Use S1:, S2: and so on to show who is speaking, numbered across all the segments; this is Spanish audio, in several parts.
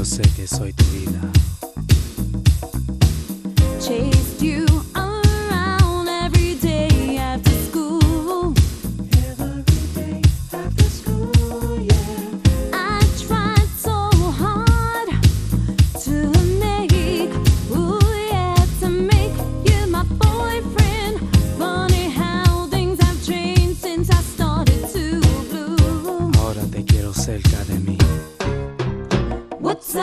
S1: yo sé que soy tu vida.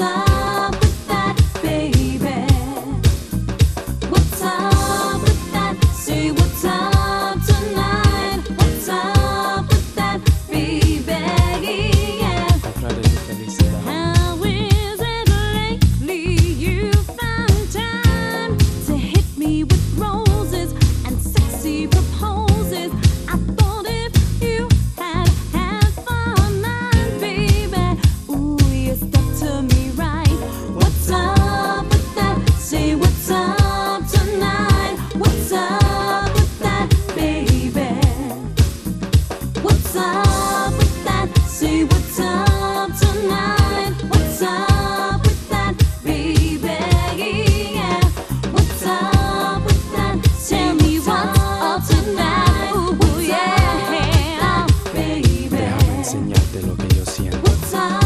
S1: inside de
S2: lo
S1: que yo siento.